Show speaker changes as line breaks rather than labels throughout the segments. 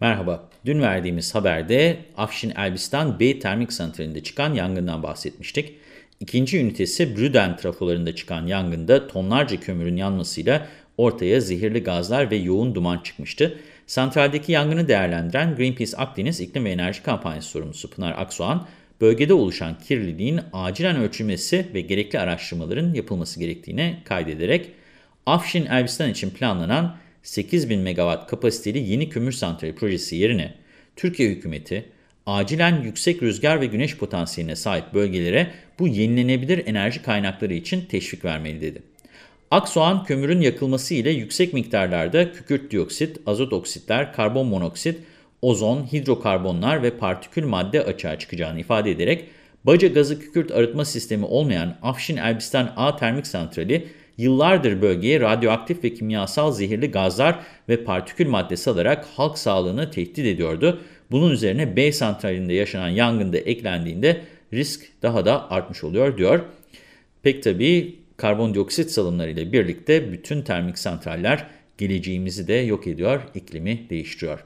Merhaba. Dün verdiğimiz haberde Afşin Elbistan B termik santralinde çıkan yangından bahsetmiştik. İkinci ünitesi Brüden trafolarında çıkan yangında tonlarca kömürün yanmasıyla ortaya zehirli gazlar ve yoğun duman çıkmıştı. Santraldeki yangını değerlendiren Greenpeace Akdeniz İklim ve Enerji Kampanyası sorumlusu Pınar Aksoğan, bölgede oluşan kirliliğin acilen ölçülmesi ve gerekli araştırmaların yapılması gerektiğine kaydederek Afşin Elbistan için planlanan 8000 megawatt kapasiteli yeni kömür santrali projesi yerine Türkiye hükümeti acilen yüksek rüzgar ve güneş potansiyeline sahip bölgelere bu yenilenebilir enerji kaynakları için teşvik vermeli dedi. Aksoğan kömürün yakılması ile yüksek miktarlarda kükürt dioksit, azot oksitler, karbon monoksit, ozon, hidrokarbonlar ve partikül madde açığa çıkacağını ifade ederek baca gazı kükürt arıtma sistemi olmayan Afşin Elbistan A termik santrali yıllardır bölgeye radyoaktif ve kimyasal zehirli gazlar ve partikül madde salarak halk sağlığını tehdit ediyordu. Bunun üzerine B santralinde yaşanan yangında eklendiğinde risk daha da artmış oluyor diyor. Pek tabii karbondioksit salımlarıyla birlikte bütün termik santraller geleceğimizi de yok ediyor, iklimi değiştiriyor.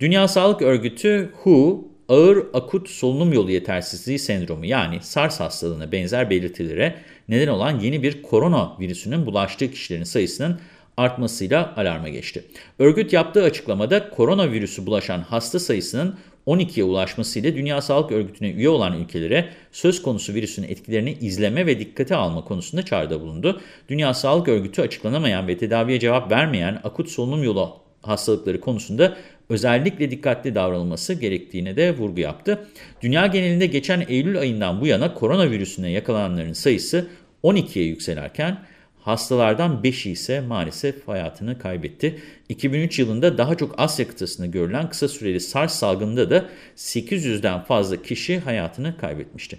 Dünya Sağlık Örgütü WHO, ağır akut solunum yolu yetersizliği sendromu yani SARS hastalığına benzer belirtilere neden olan yeni bir korona virüsünün bulaştığı kişilerin sayısının artmasıyla alarma geçti. Örgüt yaptığı açıklamada koronavirüsü bulaşan hasta sayısının 12'ye ulaşmasıyla Dünya Sağlık Örgütü'ne üye olan ülkelere söz konusu virüsün etkilerini izleme ve dikkate alma konusunda çağrıda bulundu. Dünya Sağlık Örgütü açıklanamayan ve tedaviye cevap vermeyen akut solunum yolu hastalıkları konusunda özellikle dikkatli davranılması gerektiğine de vurgu yaptı. Dünya genelinde geçen Eylül ayından bu yana koronavirüsüne yakalananların sayısı 12'ye yükselerken hastalardan 5'i ise maalesef hayatını kaybetti. 2003 yılında daha çok Asya kıtasında görülen kısa süreli SARS salgında da 800'den fazla kişi hayatını kaybetmişti.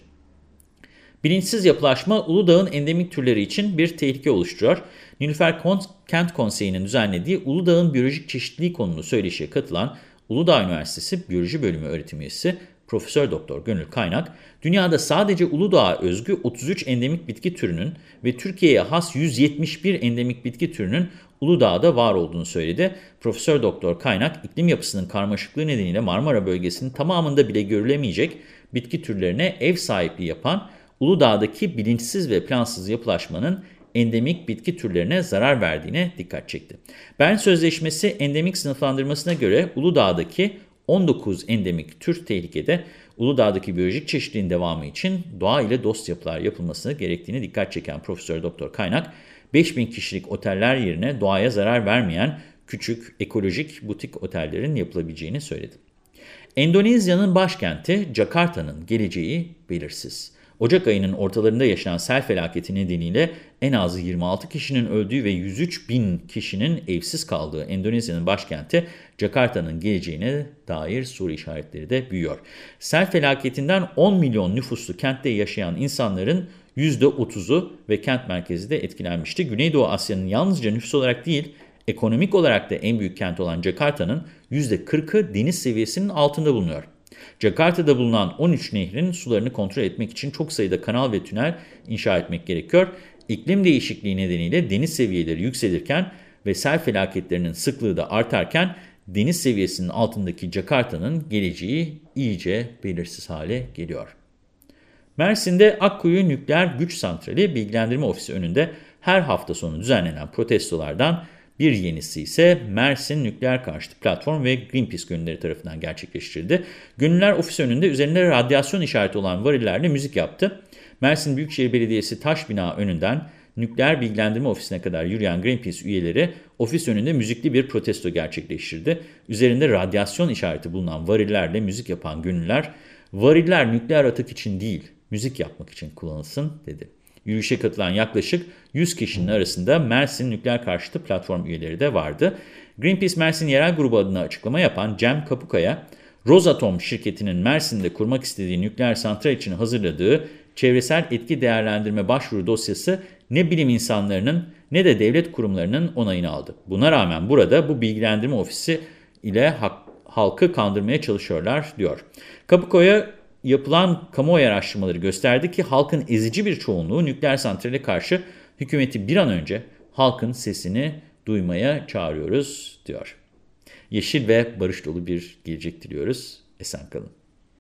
Bilinçsiz yapılaşma Uludağ'ın endemik türleri için bir tehlike oluşturuyor. Nilüfer Kent Konseyi'nin düzenlediği Uludağ'ın biyolojik çeşitliliği konulu söyleşiye katılan Uludağ Üniversitesi Biyoloji Bölümü öğretim üyesi Profesör Doktor Gönül Kaynak, dünyada sadece Uludağ'a özgü 33 endemik bitki türünün ve Türkiye'ye has 171 endemik bitki türünün Uludağ'da var olduğunu söyledi. Profesör Doktor Kaynak, iklim yapısının karmaşıklığı nedeniyle Marmara bölgesinin tamamında bile görülemeyecek bitki türlerine ev sahipliği yapan Uludağ'daki bilinçsiz ve plansız yapılaşmanın endemik bitki türlerine zarar verdiğine dikkat çekti. Bern Sözleşmesi endemik sınıflandırmasına göre Uludağ'daki 19 endemik tür tehlikede Uludağ'daki biyolojik çeşitliliğin devamı için doğa ile dost yapılar yapılması gerektiğini dikkat çeken Profesör Doktor Kaynak, 5000 kişilik oteller yerine doğaya zarar vermeyen küçük ekolojik butik otellerin yapılabileceğini söyledi. Endonezya'nın başkenti Jakarta'nın geleceği belirsiz. Ocak ayının ortalarında yaşanan sel felaketi nedeniyle en az 26 kişinin öldüğü ve 103 bin kişinin evsiz kaldığı Endonezya'nın başkenti Jakarta'nın geleceğine dair soru işaretleri de büyüyor. Sel felaketinden 10 milyon nüfuslu kentte yaşayan insanların %30'u ve kent merkezi de etkilenmişti. Güneydoğu Asya'nın yalnızca nüfus olarak değil, ekonomik olarak da en büyük kent olan Jakarta'nın %40'ı deniz seviyesinin altında bulunuyor. Jakarta'da bulunan 13 nehrin sularını kontrol etmek için çok sayıda kanal ve tünel inşa etmek gerekiyor. İklim değişikliği nedeniyle deniz seviyeleri yükselirken ve sel felaketlerinin sıklığı da artarken deniz seviyesinin altındaki Jakarta'nın geleceği iyice belirsiz hale geliyor. Mersin'de Akkuyu Nükleer Güç Santrali Bilgilendirme Ofisi önünde her hafta sonu düzenlenen protestolardan bir yenisi ise Mersin Nükleer Karşıtı Platform ve Greenpeace gönülleri tarafından gerçekleştirildi. Gönüller ofis önünde üzerinde radyasyon işareti olan varillerle müzik yaptı. Mersin Büyükşehir Belediyesi taş bina önünden nükleer bilgilendirme ofisine kadar yürüyen Greenpeace üyeleri ofis önünde müzikli bir protesto gerçekleştirdi. Üzerinde radyasyon işareti bulunan varillerle müzik yapan gönüller, variller nükleer atık için değil, müzik yapmak için kullanılsın dedi. Yürüyüşe katılan yaklaşık 100 kişinin arasında Mersin Nükleer Karşıtı Platform üyeleri de vardı. Greenpeace Mersin Yerel Grubu adına açıklama yapan Cem Kapukaya, Rosatom şirketinin Mersin'de kurmak istediği nükleer santral için hazırladığı çevresel etki değerlendirme başvuru dosyası ne bilim insanlarının ne de devlet kurumlarının onayını aldı. Buna rağmen burada bu bilgilendirme ofisi ile halkı kandırmaya çalışıyorlar diyor. Kapukaya yapılan kamuoyu araştırmaları gösterdi ki halkın ezici bir çoğunluğu nükleer santrale karşı hükümeti bir an önce halkın sesini duymaya çağırıyoruz diyor. yeşil ve barış dolu bir gelecek diliyoruz. Esen kalın.